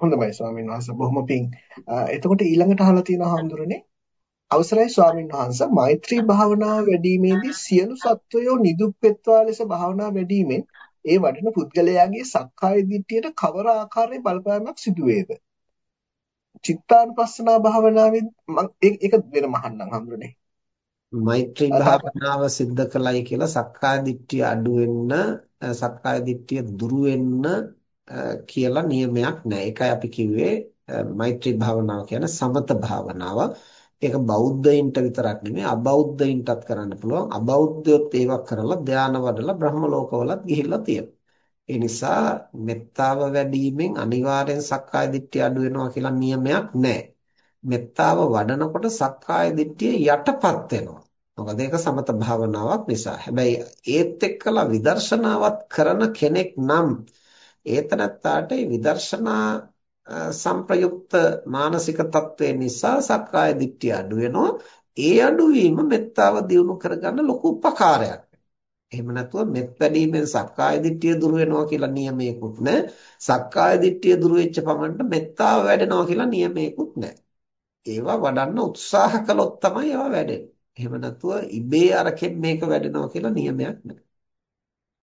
හොඳයි ස්වාමීන් වහන්සේ බොහොම පිං. එතකොට ඊළඟට අහලා තියෙනවා හඳුරන්නේ අවසරයි ස්වාමීන් වහන්සේ මෛත්‍රී භාවනාව වැඩිීමේදී සියලු සත්වයෝ නිදුක් වෙත්වා ලෙස භාවනා වැඩිමෙන් ඒ වඩන පුද්ගලයාගේ සක්කාය දිට්ඨියට කවර ආකාරයේ බලපෑමක් සිදු වේද? චිත්තානුපස්සනා භාවනාවෙන් මම ඒක වෙනම අහන්නම් හඳුනේ. මෛත්‍රී භාවනාව සිද්ධ කළයි කියලා සක්කාය දිට්ඨිය අඩු වෙන්න සක්කාය දිට්ඨිය දුරු වෙන්න කියලා නියමයක් නැහැ. ඒකයි අපි කිව්වේ මෛත්‍රී භාවනාව කියන්නේ සමත භාවනාව. ඒක බෞද්ධයින්ට විතරක් නෙමෙයි අබෞද්ධයින්ටත් කරන්න පුළුවන්. අබෞද්ධයොත් ඒවා කරලා ධානය වඩලා බ්‍රහ්ම ලෝකවලත් ගිහිල්ලා තියෙනවා. ඒ නිසා මෙත්තාව වැඩිවීමෙන් අනිවාර්යෙන් සක්කාය දිට්ඨිය අඩු වෙනවා කියලා නියමයක් නැහැ. මෙත්තාව වඩනකොට සක්කාය දිට්ඨිය යටපත් වෙනවා. මොකද ඒක සමත භාවනාවක් නිසා. හැබැයි ඒත් එක්කලා විදර්ශනාවත් කරන කෙනෙක් නම් ඒතනත්තාට විදර්ශනා සංප්‍රයුක්ත මානසික තත්ත්වය නිසා සක්කාය දිට්ඨිය අඩු වෙනවා. ඒ අඩුවීම මෙත්තාව දියුණු කරගන්න ලොකු උපකාරයක්. එහෙම නැතුව මෙත් වැඩිමෙන් සක්කාය දිට්ඨිය දුර වෙනවා කියලා නියමයකුත් නැහැ. සක්කාය දිට්ඨිය දුර වෙච්ච පමණට මෙත්තාව වැඩෙනවා කියලා නියමයකුත් නැහැ. ඒවා වඩන්න උත්සාහ කළොත් තමයි ඒවා වැඩෙන්නේ. එහෙම නැතුව ඉබේ අරකින් මේක වැඩෙනවා කියලා නියමයක් නැහැ.